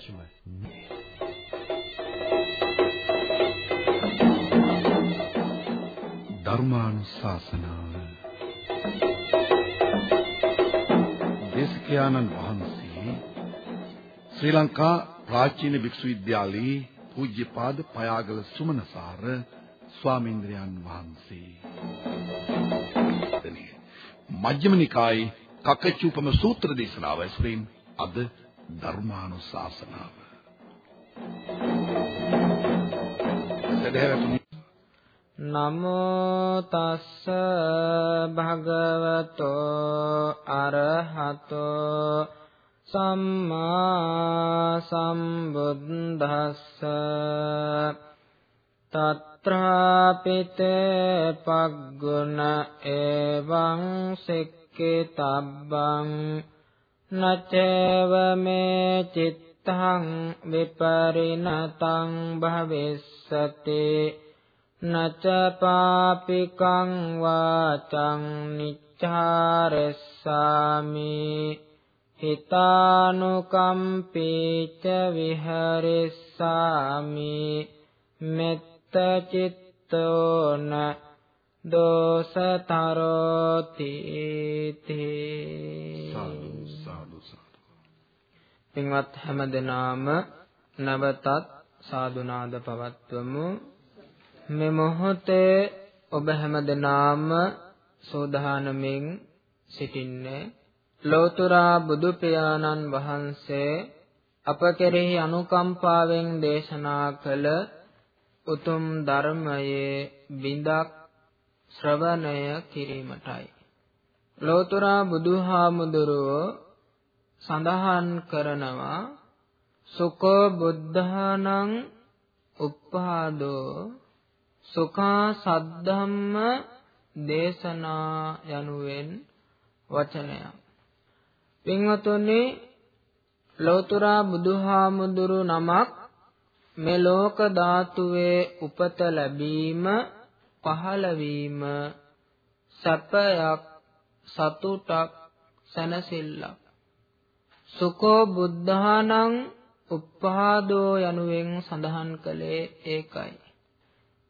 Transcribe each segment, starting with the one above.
අවශ්‍යමයි. ධර්මානුශාසනාව දේශකයාණන් වහන්සේ ශ්‍රී ලංකා ප්‍රාචීන භික්ෂු විද්‍යාලයේ පූජ්‍යපාද පයාගල සුමනසාර ස්වාමීන්ද්‍රයන් වහන්සේ මජ්ක්‍ධිම නිකායේ කකචූපම සූත්‍ර දේශනාව ඇසුරින් අද ධර්මානුශාසනාව. නමෝ තස්ස භගවතෝ අරහතෝ සම්මා සම්බුද්දස්ස. තත්‍රාපිතේ පග්ගුණ එවං සික්කිතබ්බං නචේව මේ චිත්තං විපරිණතං භවිස්සති නච පාපිකං වාචං නිච්ඡාරස්සාමි හිතානුකම්පීච විහරිස්සාමි මෙත්ත චිත්තෝන දෝසතරෝති පින්වත් හැමදෙනාම නවතත් සාදුනාද පවත්වමු. මේ මොහොතේ ඔබ හැමදෙනාම සෝදානමින් සිටින්නේ ලෝතුරා බුදු පියාණන් වහන්සේ අප කෙරෙහි අනුකම්පාවෙන් දේශනා කළ උතුම් ධර්මයේ බිඳක් ශ්‍රවණය කිරීමටයි. ලෝතුරා බුදුහාමුදුරුවෝ සඳහන් කරනවා සුකෝ බුද්ධානං උප්පාදෝ සුඛා සද්ධම්ම දේශනා යනුවෙන් වචනයක්. පින්වතුනි ලෝතුරා බුදුහාමුදුරු නමක් මේ ලෝක ධාතුවේ උපත ලැබීම පහළ වීම සැපයක් සතුටක් සැනසෙල්ලක් සුකෝ බුද්ධානං උප්පාදෝ යනුවෙන් සඳහන් කළේ ඒකයි.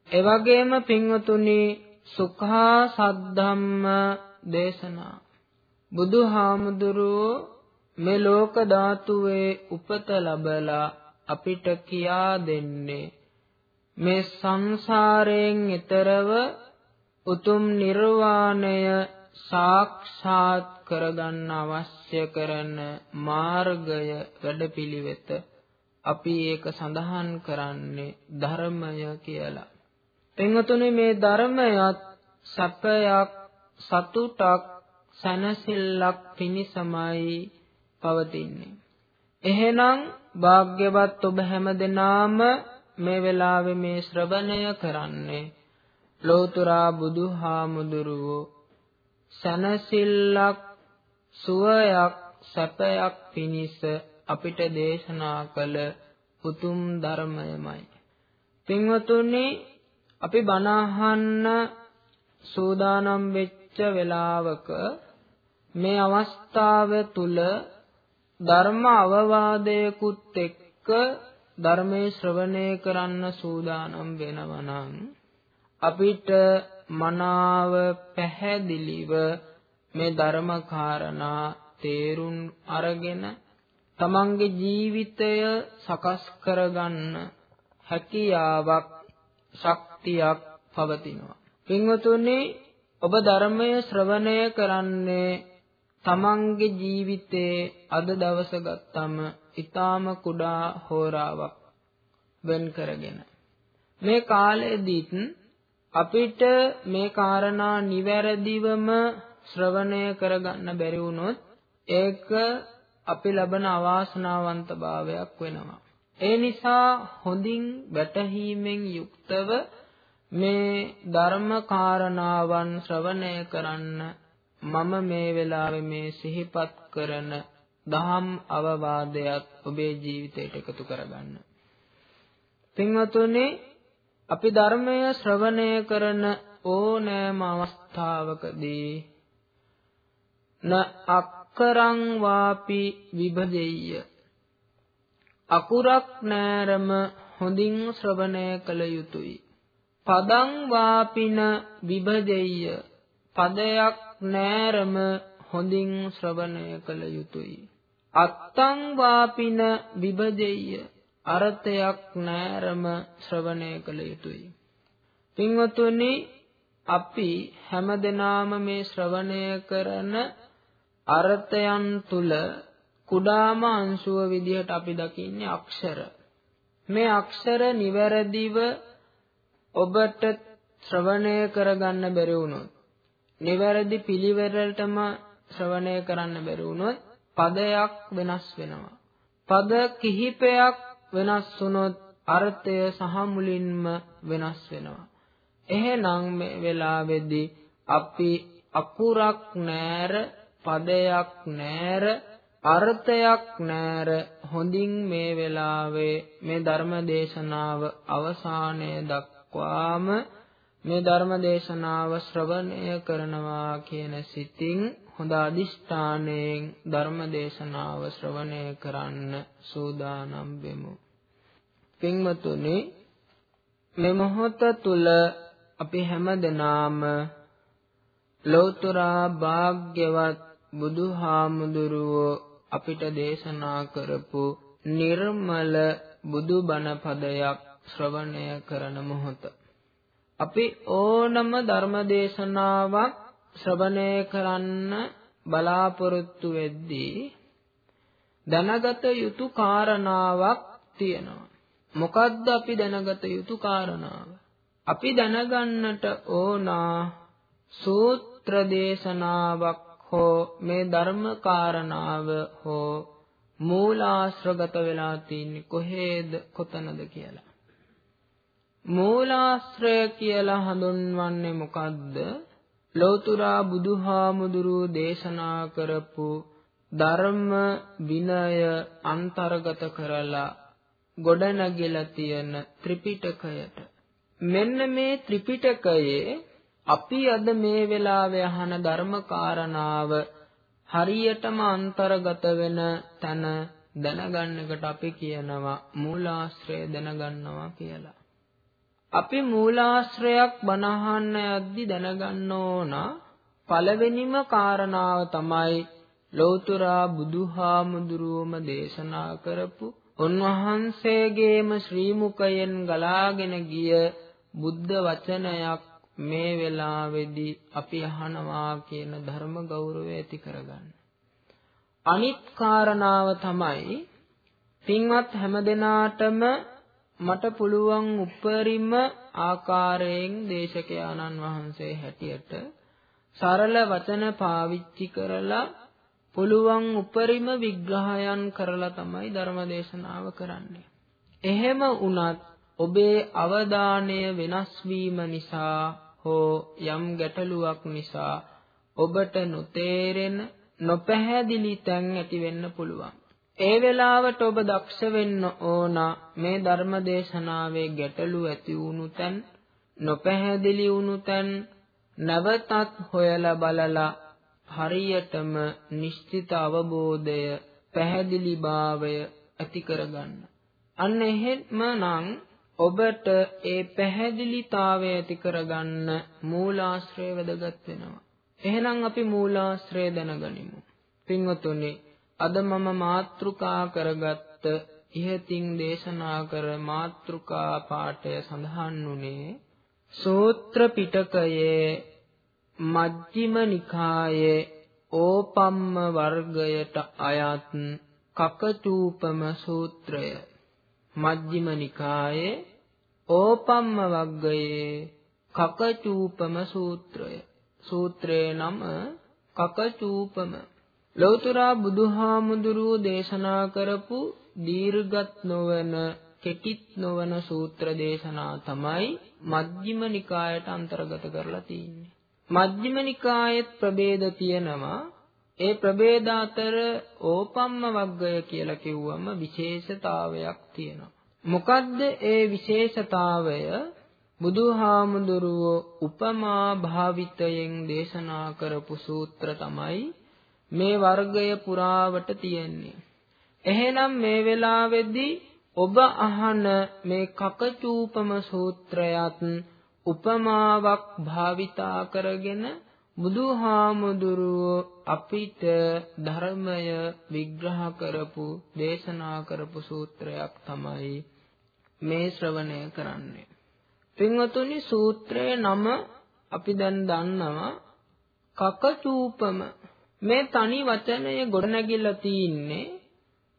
එවැගේම පින්වතුනි සුඛා සද්ධම්ම දේශනා. බුදුහාමුදුරුවෝ මේ ලෝක ධාතුවේ උපත ලැබලා අපිට කියා දෙන්නේ මේ සංසාරයෙන් ඈතරව උතුම් නිර්වාණය සාක්ෂාත් කරගන්න අවශ්‍ය කරන මාර්ගය වැඩපිළිවෙත අපි ඒක සඳහන් කරන්නේ ධර්මය කියලා. පින්වතුනි මේ ධර්මයත් සැපයක් සතුටක් සනසිල්ලක් පිණිසමයි පවතින්නේ. එහෙනම් භාග්‍යවත් ඔබ හැමදෙනාම මේ වෙලාවේ මේ ශ්‍රවණය කරන්නේ ලෝතුරා බුදුහාමුදුරුවෝ සනසිල්ලක් සුවයක් සැපයක් පිණිස අපිට දේශනා කළ උතුම් ධර්මයමයි. පින්වතුනි අපි බණ අහන්න සූදානම් වෙච්ච වෙලාවක මේ අවස්ථාව තුල ධර්ම අවවාදයකුත් එක්ක ධර්මයේ ශ්‍රවණය කරන්න සූදානම් වෙනවා නම් අපිට මනාව පැහැදිලිව මේ ධර්ම කාරණා තේරුම් අරගෙන තමන්ගේ ජීවිතය සකස් කරගන්න හැකියාවක් ශක්තියක් පවතිනවා. පින්වතුනි ඔබ ධර්මය ශ්‍රවණය කරන්නේ තමන්ගේ ජීවිතයේ අද දවස ගත්තම ඊටාම කුඩා හෝරාවක් වෙන් කරගෙන මේ කාලෙදිත් අපිට මේ කාරණා නිවැරදිවම ශ්‍රවණය කරගන්න බැරි වුණොත් ඒක අපි ලබන අවාසනාවන්ත භාවයක් වෙනවා. ඒ නිසා හොඳින් වැටහීමෙන් යුක්තව මේ ධර්ම කාරණාවන් ශ්‍රවණය කරන්න මම මේ වෙලාවේ මේ සිහිපත් කරන දහම් අවවාදයක් ඔබේ ජීවිතයට එකතු කරගන්න. පින්වතුනි අපි ධර්මය ශ්‍රවණය කරන ඕනෑම අවස්ථාවකදී න අක්කරං වාපි විභජෙය්‍ය අකුරක් නෑරම හොඳින් ශ්‍රවණය කළ යුතුය. පදං වාපින විභජෙය්‍ය පදයක් නෑරම හොඳින් ශ්‍රවණය කළ යුතුය. අත්තං වාපින විභජෙය්‍ය අර්ථයක් නෑරම ශ්‍රවණය කළ යුතුය. පින්වතුනි අපි හැමදෙනාම මේ ශ්‍රවණය කරන අර්ථයන් තුල කුඩාම අංශුව විදිහට අපි දකින්නේ අක්ෂර. මේ අක්ෂර නිවැරදිව ඔබට ශ්‍රවණය කරගන්න බැරි වුණොත් නිවැරදි පිළිවෙලටම ශ්‍රවණය කරන්න බැරි වුණොත් පදයක් වෙනස් වෙනවා. පද කිහිපයක් වෙනස් වුණොත් අර්ථය සහ මුලින්ම වෙනස් වෙනවා. එහෙනම් මේ වෙලාවේදී අපි අකුරක් නෑර පදයක් නෑර අර්ථයක් නෑර හොඳින් මේ වෙලාවේ මේ ධර්ම දේශනාව අවසානය දක්වාම මේ ධර්ම දේශනාව ශ්‍රවණය කරනවා කියන සිතින් හොඳ අදිෂ්ඨානයෙන් ධර්ම දේශනාව ශ්‍රවණය කරන්න සූදානම් වෙමු. පින්වතුනි මේ මොහොත තුල අපි හැමදෙනාම ලෞතර භාග්‍යවත් බුදුහාමුදුරුවෝ අපිට දේශනා කරපු නිර්මල බුදුබණ පදයක් ශ්‍රවණය කරන මොහොත අපි ඕනම ධර්ම දේශනාවක් ශ්‍රවණය කරන්න බලාපොරොත්තු වෙද්දී දැනගත යුතු කාරණාවක් තියෙනවා මොකද්ද අපි දැනගත යුතු කාරණාව අපි දැනගන්නට ඕනා සූත්‍ර දේශනාවක් හෝ මේ ධර්ම කාරණාව හෝ මූලාශ්‍රගත වෙලා තින්නේ කොහේද කොතනද කියලා. මූලාශ්‍රය කියලා හඳුන්වන්නේ මොකද්ද? ලෞතුරා බුදුහාමුදුරු දේශනා කරපු ධර්ම විනය අන්තර්ගත කරලා ගොඩනැගිලා තියෙන ත්‍රිපිටකයට මෙන්න මේ ත්‍රිපිටකයේ අපි අද මේ වෙලාවේ අහන ධර්ම කාරණාව හරියටම අන්තර්ගත වෙන තැන දැනගන්න එකට අපි කියනවා මූලාශ්‍රය දැනගන්නවා කියලා. අපි මූලාශ්‍රයක් බනහන්න යද්දි දැනගන්න ඕන පළවෙනිම කාරණාව තමයි ලෞතර බුදුහාමුදුරුවම දේශනා කරපු උන්වහන්සේගේම ශ්‍රී මුඛයෙන් ගලාගෙන ගිය බුද්ධ වචනයක් මේ වෙලාවේදී අපි අහනවා කියන ධර්ම ගෞරවය ඇති කරගන්න. අනිත් කාරණාව තමයි පින්වත් හැමදෙනාටම මට පුළුවන් උපරිම ආකාරයෙන් දේශකයාණන් වහන්සේ හැටියට සරල වචන පාවිච්චි කරලා පුළුවන් උපරිම විග්‍රහයන් කරලා තමයි ධර්ම දේශනාව කරන්නේ. එහෙම වුණත් ඔබේ අවධානය වෙනස් වීම නිසා හෝ යම් ගැටලුවක් නිසා ඔබට නොතේරෙන නොපැහැදිලි තැන් ඇති වෙන්න පුළුවන්. ඒ වෙලාවට ඔබ දක්ෂ වෙන්න ඕන මේ ධර්ම දේශනාවේ ගැටලු ඇති වුණු තැන් නොපැහැදිලි වුණු තැන් නැවතත් හොයලා බලලා හරියටම නිශ්චිත අවබෝධය පැහැදිලිභාවය ඇති කරගන්න. අන්න එහෙමනම් ඔබට ඒ පැහැදිලිතාවය ඇති කරගන්න මූලාශ්‍රය වැදගත් වෙනවා. එහෙනම් අපි මූලාශ්‍රය දැනගනිමු. පින්වතුනි, අද මම මාත්‍රුකා කරගත්ත ඉහතින් දේශනා කර මාත්‍රුකා පාඨය සඳහන් වුණේ සූත්‍ර පිටකයේ මජ්ක්‍ධිම නිකායේ ඕපම්ම වර්ගයට අයත් කකචූපම සූත්‍රය. මජ්ක්‍ධිම නිකායේ ඕපම්ම වග්ගයේ කකචූපම සූත්‍රය. සූත්‍රයේ නම කකචූපම. ලෞතර බුදුහාමුදුරුව දේශනා කරපු දීර්ඝත් නොවන කෙටිත් නොවන සූත්‍ර දේශනා තමයි මජ්ක්‍ධිම නිකායට අන්තර්ගත කරලා තියෙන්නේ. මජ්ක්‍ධිම නිකායෙත් ප්‍රභේද තියෙනවා. ඒ ප්‍රභේද අතර ඕපම්ම වග්ගය කියලා කිව්වම විශේෂතාවයක් තියෙනවා. මොකද්ද ඒ විශේෂතාවය? බුදුහාමුදුරුවෝ උපමා භාවිතයෙන් දේශනා කරපු සූත්‍ර තමයි මේ වර්ගය පුරාවට තියෙන්නේ. එහෙනම් මේ වෙලාවේදී ඔබ අහන මේ කකචූපම සූත්‍රයත් උපමාවක් භාවිතා කරගෙන බුදුහාමුදුරුවෝ අපිට ධර්මය විග්‍රහ කරපු දේශනා කරපු සූත්‍රයක් තමයි මේ ශ්‍රවණය කරන්නේ. පින්වතුනි සූත්‍රයේ නම අපි දැන් දන්නවා කකචූපම මේ තනි වචනය ගොඩනැගිලා තින්නේ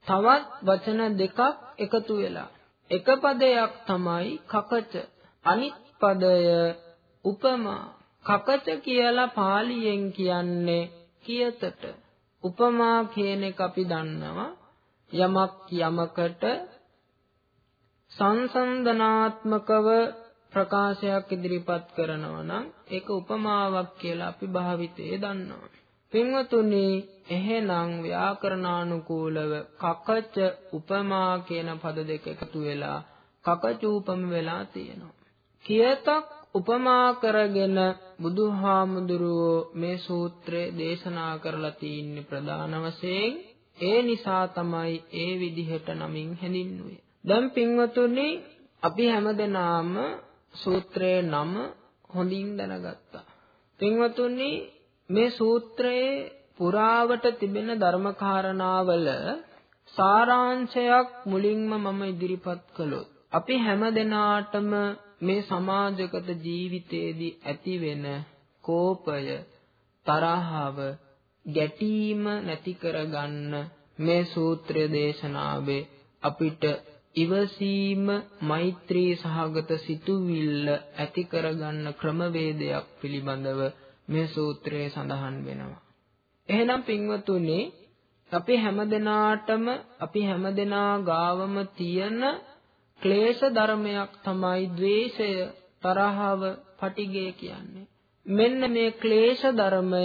තවත් වචන දෙකක් එකතු වෙලා. එක පදයක් තමයි කකච අනිත් පදය උපමා කකච කියලා පාලියෙන් කියන්නේ කියතට උපමා කියන එක අපි දන්නවා යමක් යමකට සංසන්දනාත්මකව ප්‍රකාශයක් ඉදිරිපත් කරනවා නම් ඒක උපමාවක් කියලා අපි භාවිතයේ දන්නවා. පින්වතුනි එහෙනම් ව්‍යාකරණානුකූලව කකච උපමා කියන පද දෙක එකතු වෙලා කකචූපම වෙලා තියෙනවා. කියතක් උපමා කරගෙන බුදුහාමුදුරුවෝ මේ සූත්‍රය දේශනා කරලා තින්නේ ප්‍රධාන වශයෙන් ඒ නිසා තමයි ඒ විදිහට නමින් හැඳින්වුවේ. දැන් පින්වතුනි අපි හැමදෙනාම සූත්‍රයේ නම හොඳින් දැනගත්තා. පින්වතුනි මේ සූත්‍රයේ පුරාවට තිබෙන ධර්මකාරණාවල සාරාංශයක් මුලින්ම මම ඉදිරිපත් කළොත් අපි හැමදෙනාටම මේ සමාජගත ජීවිතයේදී ඇතිවෙන කෝපය තරහව ගැටීම නැති කරගන්න මේ සූත්‍රය දේශනාවේ අපිට ඉවසීම මෛත්‍රී සහගත සිතුවිල්ල ඇති කරගන්න ක්‍රමවේදයක් පිළිබඳව මේ සූත්‍රයේ සඳහන් වෙනවා. එහෙනම් පින්වතුනි අපි හැමදෙනාටම අපි හැමදෙනා ගාවම තියෙන ක්ලේශ ධර්මයක් තමයි द्वේෂය, තරහව, පටිගය කියන්නේ. මෙන්න මේ ක්ලේශ ධර්මය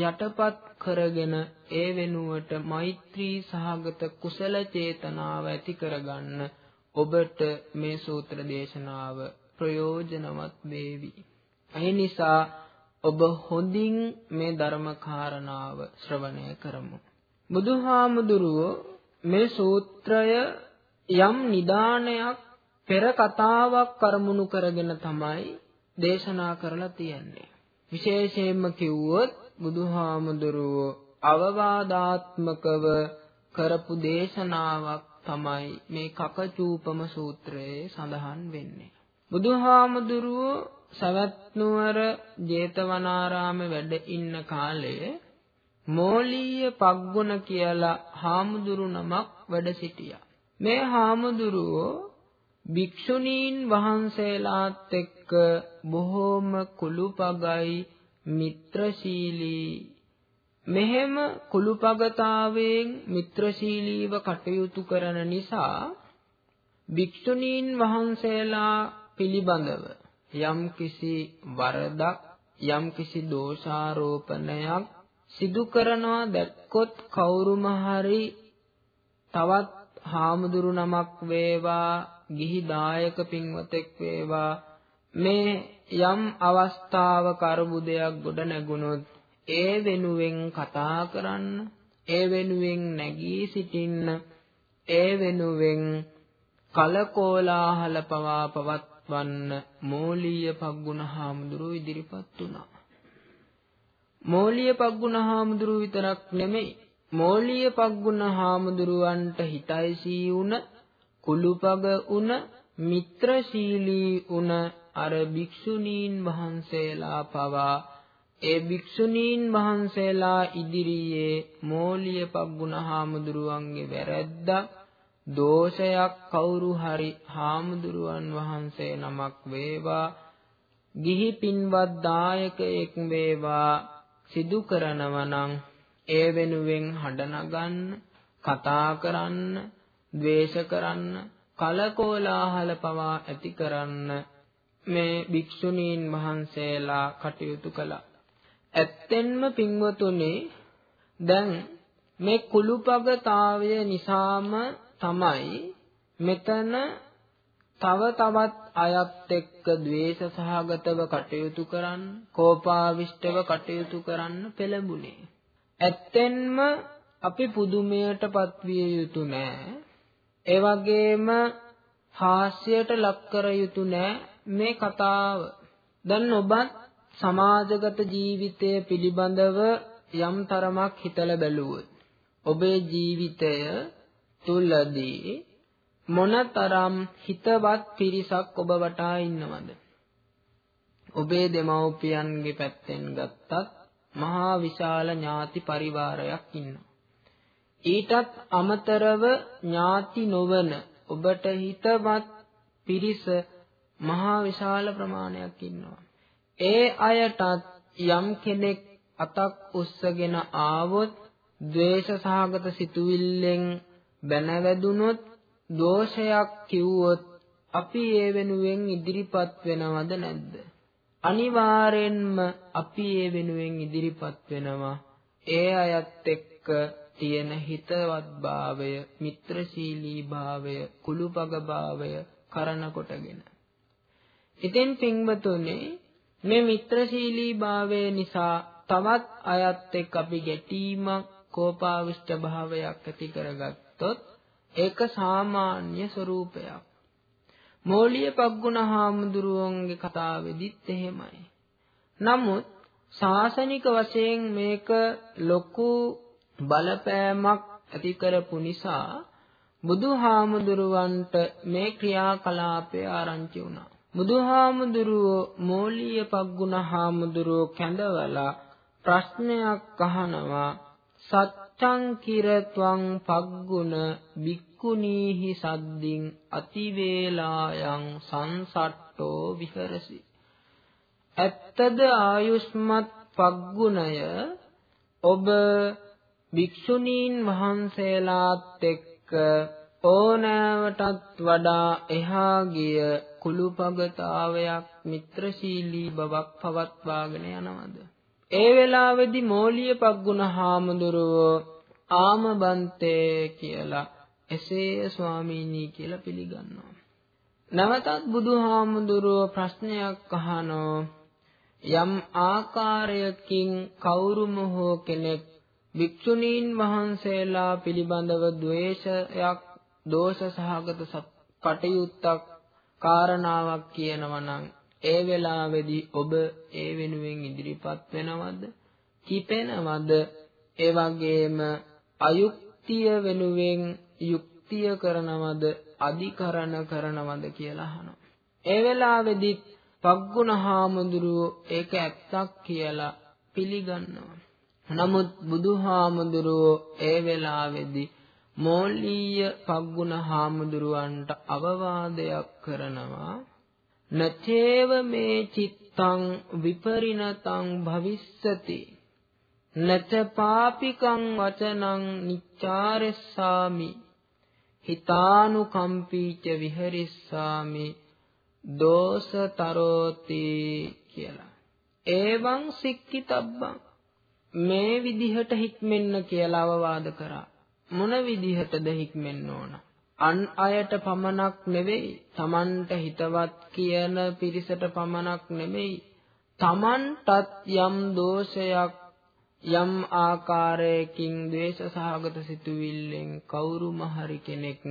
යටපත් කරගෙන ඒ වෙනුවට මෛත්‍රී සහගත කුසල චේතනාව ඇති කරගන්න ඔබට මේ සූත්‍ර දේශනාව ප්‍රයෝජනවත් වේවි. ඒ නිසා ඔබ හොඳින් මේ ධර්ම කාරණාව ශ්‍රවණය කරමු. බුදුහාමුදුරුවෝ මේ සූත්‍රය යම් නිදානයක් පෙර කතාවක් කරමුණු කරගෙන තමයි දේශනා කරලා තියෙන්නේ. විශේෂයෙන්ම කිව්වොත් බුදුහාමුදුරුවෝ අවවාදාත්මකව කරපු දේශනාවක් තමයි මේ කකචූපම සූත්‍රයේ සඳහන් වෙන්නේ. බුදුහාමුදුරුවෝ සවැත් නුවර ජේතවනාරාමේ වැඩ ඉන්න කාලයේ මෝලීය පග්ගුණ කියලා හාමුදුරු නමක් වැඩ සිටියා. මේ හාමුදුරුවෝ භික්ෂුණීන් වහන්සේලාත් එක්ක බොහෝම කුළුපගයි මිත්‍රශීලී මෙහෙම කුළුපගතාවයෙන් මිත්‍රශීලීව කටයුතු කරන නිසා භික්ෂුණීන් වහන්සේලා පිළිබඳව යම්කිසි වරදක් යම්කිසි දෝෂාරෝපණයක් සිදු කරනවා දැක්කොත් කවුරුම හරි තවත් හාමුදුරු නමක් වේවා ගිහි දායක පින්වතෙක් වේවා මේ යම් අවස්ථාවක අරුබුදයක් ගොඩ නැගුණොත් ඒ වෙනුවෙන් කතා කරන්න ඒ වෙනුවෙන් නැගී සිටින්න ඒ වෙනුවෙන් කලකෝලාහල පවා පවත්වන්න මෝලීය පග්ගුණ හාමුදුරුව ඉදිරිපත් වුණා. මෝලීය පග්ගුණ හාමුදුරුව විතරක් නෙමෙයි මෝලීය පග්ගුණ හාමුදුරුවන්ට හිතයිසී වුණ කුළුපග උන මිත්‍රශීලී උන අර භික්ෂුණීන් වහන්සේලා පවා ඒ භික්ෂුණීන් වහන්සේලා ඉදිරියේ මෝලිය පග්ගුණ හාමුදුරුවන්ගේ වැරැද්දක් දෝෂයක් කවුරු හරි හාමුදුරුවන් වහන්සේ නමක් වේවා ගිහි පින්වත් දායකයෙක් වේවා සිදු කරනවා නම් ඒ වෙනුවෙන් හඬ නගන්න කතා කරන්න ද්වේෂ කරන්න කලකෝලාහල පවා ඇති කරන්න මේ භික්ෂුණීන් වහන්සේලා කටයුතු කළා. ඇත්තෙන්ම පින්වතුනි දැන් මේ කුළුපගතාවය නිසාම තමයි මෙතන තව තවත් අයත් එක්ක द्वේෂ සහගතව කටයුතු කරන්න, කෝපාවිෂ්ඨව කටයුතු කරන්න පෙළඹුණේ. ඇත්තෙන්ම අපි පුදුමයටපත් විය යුතු නෑ. ඒ වගේම හාස්‍යයට ලක් කර යුතු නෑ මේ කතාව. දැන් ඔබත් සමාජගත ජීවිතය පිළිබඳව යම් තරමක් හිතලා බැලුවොත් ඔබේ ජීවිතය තුලදී මොනතරම් හිතවත් පිරිසක් ඔබ වටා ඉන්නවද? ඔබේ දෙමව්පියන්ගේ පැත්තෙන් ගත්තත් මහා විශාල ඥාති පරිවාරයක් ඉන්නවා. ඊටත් අමතරව ඥාති නොවන ඔබට හිතවත් පිරිස මහා විශාල ප්‍රමාණයක් ඉන්නවා. ඒ අයටත් යම් කෙනෙක් අතක් උස්සගෙන ආවොත් ද්වේෂ සහගත සිතුවිල්ලෙන් බැනවැදුනොත් දෝෂයක් කිව්වොත් අපි ඒ වෙනුවෙන් ඉදිරිපත් වෙනවද නැද්ද? අනිවාර්යෙන්ම අපි ඒ වෙනුවෙන් ඉදිරිපත් වෙනවා. ඒ අයත් එක්ක තියෙන හිතවත්භාවය, මිත්‍රශීලීභාවය, කුළුපගභාවය කරන කොටගෙන. ඉතින් පින්වතුනි මේ මිත්‍රශීලීභාවය නිසා තවත් අයත් එක්ක අපි ගැටීමක්, කෝපාවිෂ්ඨ භාවයක් ඇති කරගත්තොත් ඒක සාමාන්‍ය ස්වરૂපයක්. මෝලිය පග්ගුණ හාමුදුරුවන්ගේ කතාවේදීත් එහෙමයි. නමුත් ශාසනික වශයෙන් මේක ලොකු බලපෑමක් ඇති කරපු නිසා බුදුහාමුදුරුවන්ට මේ ක්‍රියාකලාපය ආරංචි වුණා. බුදුහාමුදුරුවෝ මෝලිය පග්ගුණ හාමුදුරුවෝ කැඳවලා ප්‍රශ්නයක් අහනවා සච්ඡං කිරත්වං පග්ගුණ බික්කුනීහි සද්දින් අතිවේලායන් සංසට්ටෝ විහෙරසි. ඇත්තද ආයුෂ්මත් පග්ගුණය ඔබ භික්ෂුණීන් වහන්සේලාත් එක්ක ඕනෑවටත් වඩා එහා ගිය කුළුපගතාවයක් මිත්‍රශීලී බවක් පවත්වාගෙන යනවද? ඒ වෙලාවේදී මෝලිය පග්ගුණ හාමුදුරුවෝ ආමබන්තේ කියලා එසේ ස්වාමීනි කියලා පිළිගන්නවා. නැවතත් බුදුහාමුදුරුවෝ ප්‍රශ්නයක් අහනෝ යම් ආකාරයකින් කවුරුම හෝ කෙනෙක් භික්ෂුණීන් වහන්සේලා පිළිබඳව ද්වේෂයක් දෝෂ සහගත කටයුත්තක් කාරණාවක් කියනවා නම් ඒ වෙලාවේදී ඔබ ඒ වෙනුවෙන් ඉදිරිපත් වෙනවද? කිපෙනවද? ඒ වගේම අයුක්තිය වෙනුවෙන් යුක්තිය කරනවද? අධිකරණ කරනවද කියලා අහනවා. ඒ වෙලාවේදී පග්ගුණ හාමුදුරුවෝ ඒක ඇත්තක් කියලා පිළිගන්නවා. නමුත් බුදුහාමුදුරුවෝ ඒ වෙලාවේදී මෝලීය පග්ගුණ හාමුදුරුවන්ට අවවාදයක් කරනවා නචේව මේ චිත්තං විපරිණතං භවිස්සති නච පාපිකං වචනං නිච්චාරෙස්සාමි හිතානුකම්පීච විහෙරිස්සාමි දෝසතරෝති කියලා. එවං සික්කිතබ්බං මේ විදිහට හික්මෙන්න කියලා අවවාද කරා. මොන විදිහටද හික්මෙන්න ඕන? අන් අයට පමණක් නෙවෙයි තමන්ට හිතවත් කියන පිරිසට පමණක් නෙවෙයි තමන්ටත් යම් දෝෂයක් යම් ආකාරයකින් ද්වේෂ සහගත සිතුවිල්ලෙන් කවුරුම හරි කෙනෙක්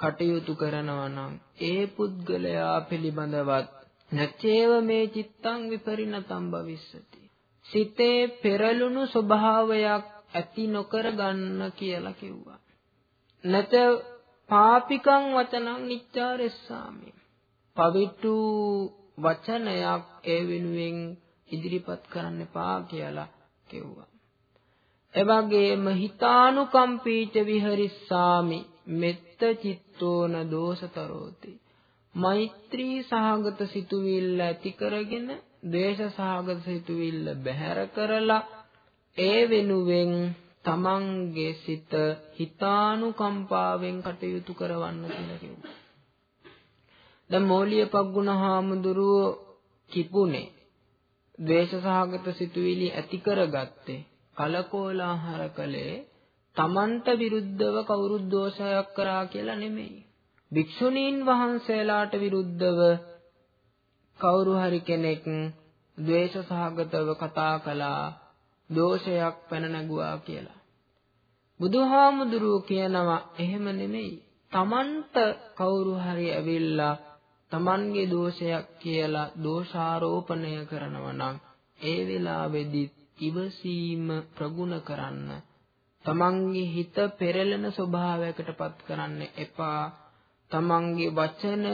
කටයුතු කරනවා නම් ඒ පුද්ගලයා පිළිබඳවත් නැචේව මේ චිත්තං විපරිණතම් භවිස්සති සිතේ පෙරළුණු ස්වභාවයක් ඇති නොකර ගන්න කියලා කිව්වා නැත පාපිකං වචනං නිච්චාරෙස්සාමි. පවිතු වචනයක් ඒ වෙනුවෙන් ඉදිරිපත් කරන්න එපා කියලා කිව්වා. එවැගේම හිතානුකම්පීච විහරිස්සාමි මෙත්ත චිත්තෝන දෝෂතරෝති. මෛත්‍රී සහගත සිතුවිල්ල ඇති කරගෙන ද්වේෂ සහගත සිතුවිල්ල බැහැර කරලා ඒ වෙනුවෙන් තමන්ගේ සිත හිතානුකම්පාවෙන් කටයුතු කරවන්න කියලා කිව්වා. දැන් මෝලිය පග්ගුණ හාමුදුරුව කිපුනේ ද්වේෂ සහගත සිතුවිලි ඇති කරගත්තේ කලකෝලාහල කලේ තමන්ට විරුද්ධව කවුරුත් දෝෂයක් කරා කියලා නෙමෙයි. භික්ෂුණීන් වහන්සේලාට විරුද්ධව කවුරු හරි කෙනෙක් ද්වේෂ සහගතව කතා කළා දෝෂයක් පැන නැගුවා කියලා. බුදුහාමුදුරුවෝ කියනවා එහෙම නෙමෙයි. Tamanට කවුරු හරි ඇවිල්ලා Tamanගේ දෝෂයක් කියලා දෝෂාරෝපණය කරනවා නම් ඒ වෙලාවේදී ඉවසීම ප්‍රගුණ කරන්න තමන්ගේ හිත පෙරලෙන ස්වභාවයකටපත් කරන්න එපා තමන්ගේ වචනය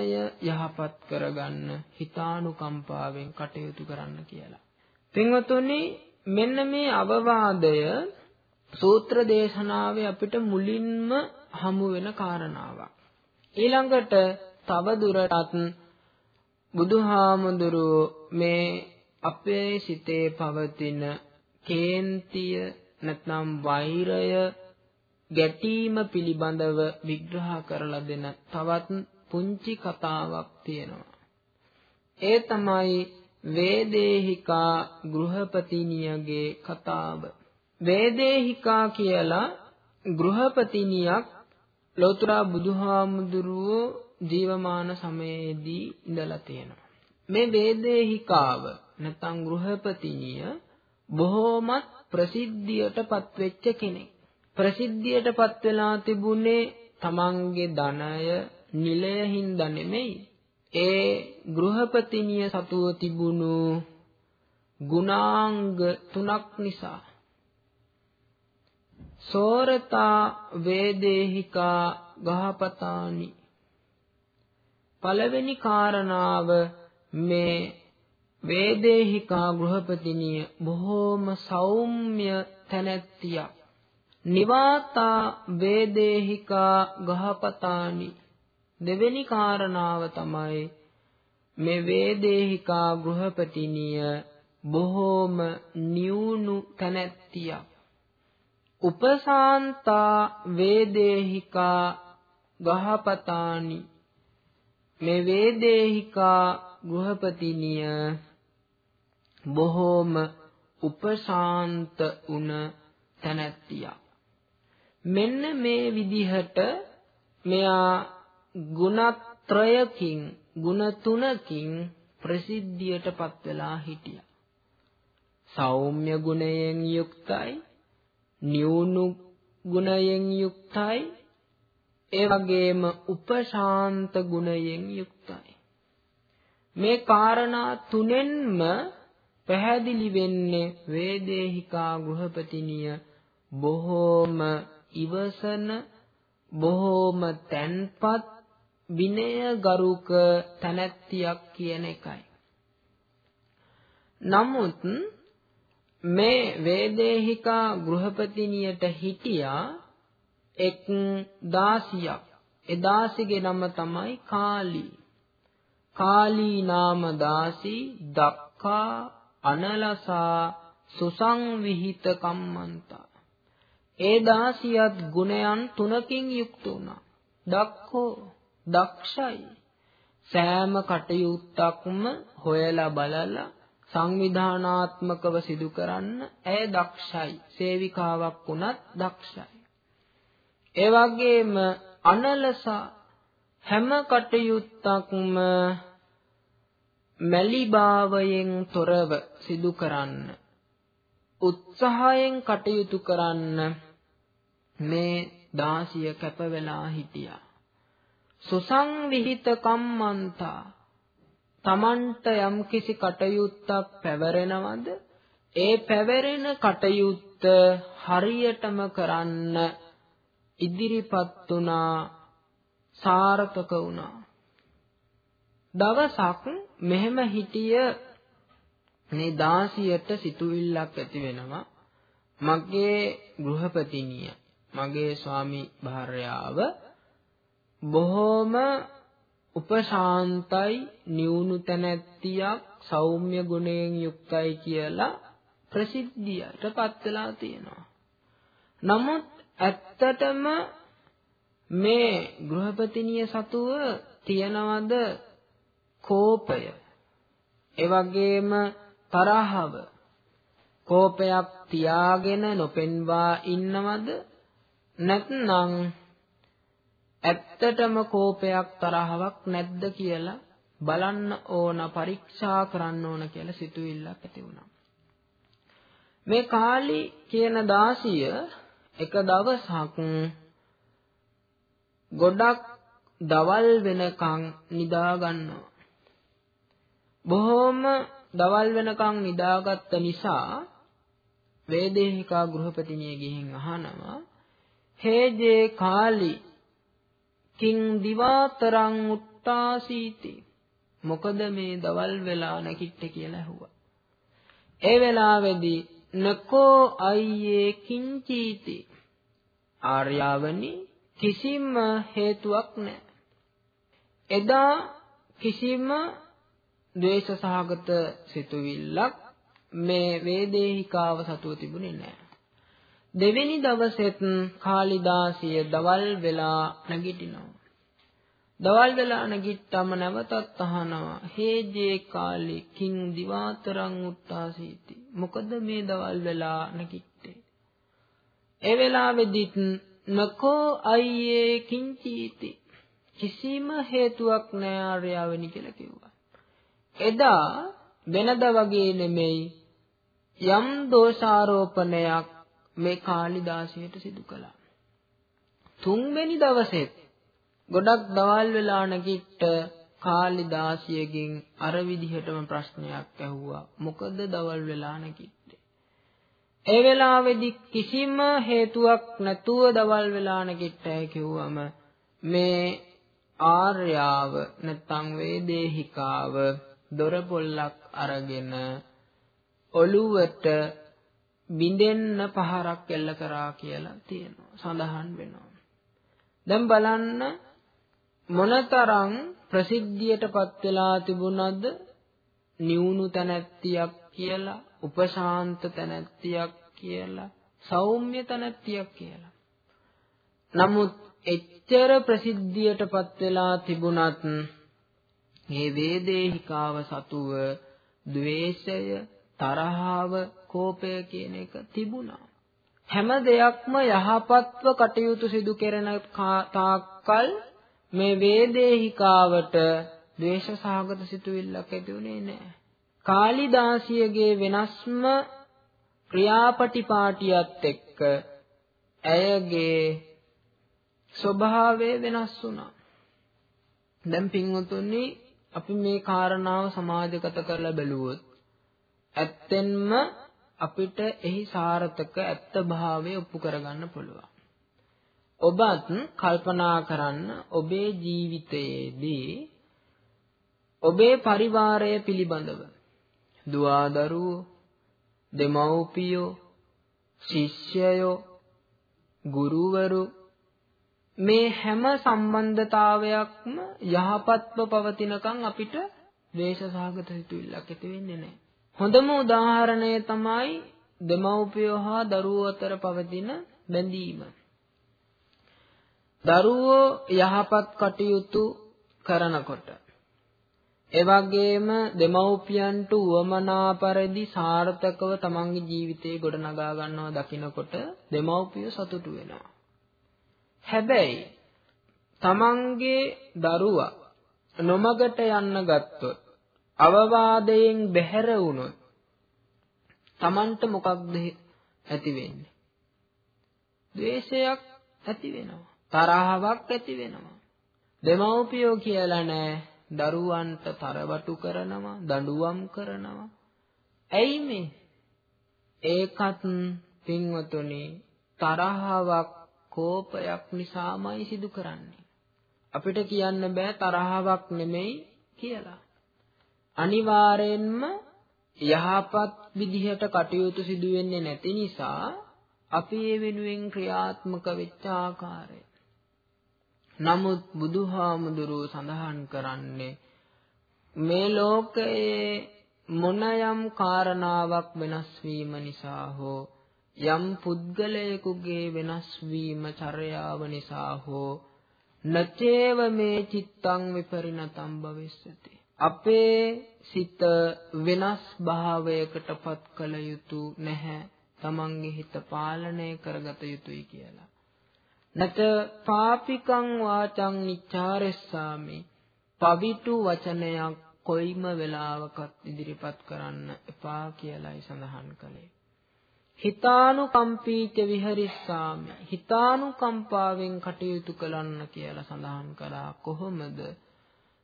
යහපත් කරගන්න හිතානුකම්පාවෙන් කටයුතු කරන්න කියලා. පින්වතුනි මෙන්න මේ අවවාදය සූත්‍ර දේශනාවේ අපිට මුලින්ම හමු වෙන කාරණාවක්. ඊළඟට තව දුරටත් බුදුහාමුදුරුවෝ මේ අපේ සිතේ පවතින කේන්තිය නැත්නම් වෛරය ගැටීම පිළිබඳව විග්‍රහ කරලා දෙන තවත් පුංචි කතාවක් තියෙනවා. ඒ තමයි වේදේහිකා ගෘහපතිනියගේ කතාව. වේදේහිකා කියලා ගෘහපතිනියක් ලෞතර බුදුහාමුදුරුවෝ ජීවමාන සමයේදී ඉඳලා තියෙනවා. මේ වේදේහිකාව නැත්නම් ගෘහපතිනිය බොහෝමත් ප්‍රසිද්ධියටපත් වෙච්ච කෙනෙක්. ප්‍රසිද්ධියටපත් වෙලා තිබුණේ තමන්ගේ ධනය නිලය හින්දා නෙමෙයි. ඒ ගෘහපතිනිය සතුව තිබුණු ගුණාංග තුනක් නිසා. සෝරතා වේදේහිකා ගහපතානි පළවෙනි කාරණාව මේ වේදේහිකා ගෘහපතිනිය බොහෝම සෞම්‍ය තැනැත්තියක්. නිවාතා වේදේහිකා ගහපතානි. දෙවෙනි කාරණාව තමයි මේ වේදේහිකා ගෘහපතිනිය බොහෝම නියුණු තැනැත්තියක්. උපසාන්තා වේදේහිකා ගහපතානි. මේ වේදේහිකා ගෘහපතිනිය බොහෝම උපශාන්ත වුණ තැනැත්තියක් මෙන්න මේ විදිහට මෙයා ගුණත්‍රයකින් ගුණ තුනකින් ප්‍රසිද්ධියටපත් වෙලා හිටියා. සෞම්‍ය ගුණයෙන් යුක්තයි නියුණු ගුණයෙන් යුක්තයි ඒ වගේම උපශාන්ත ගුණයෙන් යුක්තයි මේ කාරණා තුනෙන්ම පැහැදිලි වෙන්නේ වේදේහිකා ගෘහපතිනිය බොහෝම ඉවසන බොහෝම තැන්පත් විනය ගරුක තැනැත්තියක් කියන එකයි. නමුත් මේ වේදේහිකා ගෘහපතිනියට හිටියා එක් දාසියක්. ඒ දාසිගේ නම තමයි කාලී. කාලී නාම දාසී දක්ඛා අනලසා සුසංවිහිත කම්මන්තා. ඒ දාසියත් ගුණයන් තුනකින් යුක්ත වුණා. දක්ඛෝ දක්ෂයි. සෑම කටයුත්තක්ම හොයලා බලලා සංවිධානාත්මකව සිදු කරන්න ඇය දක්ෂයි. සේවිකාවක් වුණත් දක්ෂයි. ඒ වගේම අනලසා හැම කටයුත්තක්ම මැලිභාවයෙන් තොරව සිදු කරන්න උත්සාහයෙන් කටයුතු කරන්න මේ දාසිය කැප වෙලා හිටියා සුසංවිහිත කම්මන්තා තමන්ට යම්කිසි කටයුත්තක් පැවරෙනවද? ඒ පැවරෙන කටයුත්ත හරියටම කරන්න ඉදිරිපත් වුණා සාර්ථක වුණා. දවසක් මෙහෙම හිටිය මේ දාසියට සිතුවිල්ලක් ඇති වෙනවා. මගේ ගෘහපතිනිය මගේ ස්වාමි භාර්යාව බොහෝම උපශාන්තයි නිවුණු තැනැත්තියක් සෞම්‍ය ගුණයෙන් යුක්තයි කියලා ප්‍රසිද්ධියටපත් වෙලා තියෙනවා. නමුත් ඇත්තටම මේ ගෘහපතිනිය සතුව තියනවද කෝපය? ඒ වගේම තරහව කෝපයක් තියාගෙන නොපෙන්වා ඉන්නවද? නැත්නම් ඇත්තටම කෝපයක් තරහවක් නැද්ද කියලා බලන්න ඕන පරීක්ෂා කරන්න ඕන කියලා සිතුවිල්ලක් ඇති වුණා. මේ කාලි කියන දාසිය එක දවසක් ගොඩක් දවල් වෙනකන් නිදා ගන්නවා. බොහොම දවල් වෙනකන් නිදාගත්ත නිසා වේදේහිකා ගෘහපතිනිය ගිහින් අහනවා හේජේ කාලි? කිං දිවාතරං උට්ටාසීති මොකද මේ දවල් වෙලා නැකිට කියලා ඇහුවා. ඒ වෙලාවේදී නකෝ අයියේ කිංචීති ආර්යාවනි කිසිම හේතුවක් නැහැ එදා කිසිම ද්වේෂ සහගත සිතුවිල්ලක් මේ වේදේහිකාව සතුව තිබුණේ නැහැ. දෙවෙනි දවසෙත් කාලිදාසිය දවල් වෙලා නැගිටිනවා. දවල් වෙලා නැගිට්ටම නැවතත් අහනවා. හේජේ කාලේ කිං දිවාතරං උත්තාසීති මොකද මේ දවල් වෙලා නැගිට්ටේ ඒ වෙලාවෙදිත් නකෝ අයියේ කිංචීති. කිසිම හේතුවක් නෑ ආර්යවනි කියලා කිව්වා. එදා වෙනද වගේ නෙමෙයි යම් දෝෂාරෝපණයක් මේ කාලිදාසයට සිදු කළා. තුන්වෙනි දවසෙත් ගොඩක් දවල් වෙලා නැගිට කාලිදාසියගෙන් අර විදිහටම ප්‍රශ්නයක් ඇහුවා. මොකද දවල් වෙලා නැගිට්ටේ? ඒ වෙලාවේදී කිසිම හේතුවක් නැතුව දවල් වෙලා නැගිට්ටයි කිව්වම මේ ආර්යාව නැත්නම් වේදේහිකාව දොර පොල්ලක් අරගෙන ඔළුවට බින්දෙන්න පහරක් එල්ල කරා කියලා තියෙනවා සඳහන් වෙනවා දැන් බලන්න මොනතරම් ප්‍රසිද්ධියටපත් වෙලා තිබුණද නිවුණු තැනැත්තියක් කියලා උපශාන්ත තැනැත්තියක් කියලා සෞම්‍ය තැනැත්තියක් කියලා නමුත් එච්චර ප්‍රසිද්ධියටපත් වෙලා තිබුණත් මේ වේදේහිකාව සතුව ද්වේෂය, තරහව, කෝපය කියන එක තිබුණා. හැම දෙයක්ම යහපත්ව කටයුතු සිදු කෙරෙන තාක්කල් මේ වේදේහිකාවට ද්වේෂ සහගත සිතුවිල්ලක් ඇති වුණේ නැහැ. කාලිදාසියගේ වෙනස්ම ක්‍රියාපටිපාටියත් එක්ක ඇයගේ ස්වභාවය වෙනස් වුණා. දැන් පින්වතුනි අපි මේ කාරණාව සමාජගත කරලා බැලුවොත් ඇත්තෙන්ම අපිට එහි සාර්ථක ඇත්ත භාවය ඔප්පු කරගන්න පුළුවන්. ඔබත් කල්පනා කරන්න ඔබේ ජීවිතයේදී ඔබේ පරිවාරය පිළිබඳව දුවදරුවෝ දෙමව්පියෝ ශිෂ්‍යයෝ ගුරුවරු මේ හැම සම්බන්ධතාවයක්ම යහපත්ව පවතිනකන් අපිට ද්වේෂ සහගත සිතුවිල්ලක් ඇති වෙන්නේ නැහැ. හොඳම උදාහරණය තමයි දෙමව්පියෝ හා දරුවෝ අතර පවතින බැඳීම. දරුවෝ යහපත් කටයුතු කරනකොට ඒ වගේම දෙමව්පියන්ට උවමනා පරිදි සාර්ථකව තමන්ගේ ජීවිතේ ගොඩනගා ගන්නවා දකිනකොට දෙමව්පියෝ සතුටු වෙනවා. හැබැයි තමන්ගේ දරුවා නොමගට යන්න ගත්තොත් අවවාදයෙන් බැහැර වුණොත් තමන්ට මොකක්ද ඇති වෙන්නේ? ද්වේෂයක් ඇති වෙනවා. තරහාවක් ඇති වෙනවා. දෙමව්පියෝ කියලා නෑ දරුවන්ට තරවටු කරනවා, දඬුවම් කරනවා. ඇයි මේ? ඒකත් පින්වතුනි තරහාවක් කෝපයක් නිසාමයි සිදු කරන්නේ. අපිට කියන්න බෑ තරහාවක් නෙමෙයි කියලා. අනිවාර්යෙන්ම යහපත් විදිහට කටයුතු සිදු වෙන්නේ නැති නිසා අපි ඒ වෙනුවෙන් ක්‍රියාත්මක වෙච්ච ආකාරය. නමුත් බුදුහාමුදුරුව සඳහන් කරන්නේ මේ ලෝකයේ මොනයම් කාරණාවක් වෙනස් වීම නිසා හෝ යම් පුද්ගලයෙකුගේ වෙනස් වීම චර්යාව නිසා හෝ නචේව මේ චිත්තං විපරිණතම් භවිස්සති. අපේ සිත වෙනස් භාවයකටපත් කළ යුතු නැහැ. තමන්ගේ හිත පාලනය කරගත යුතුයි කියලා. නත පාපිකං වාචං නිච්චාරෙස්සාමි පවිතු වචනයක් කොයිම වෙලාවකත් ඉදිරිපත් කරන්න එපා කියලායි සඳහන් කළේ. හිතානුකම්පීච විහරිස්සාමි. හිතානුකම්පාවෙන් කටයුතු කළන්න කියලා සඳහන් කරා කොහොමද?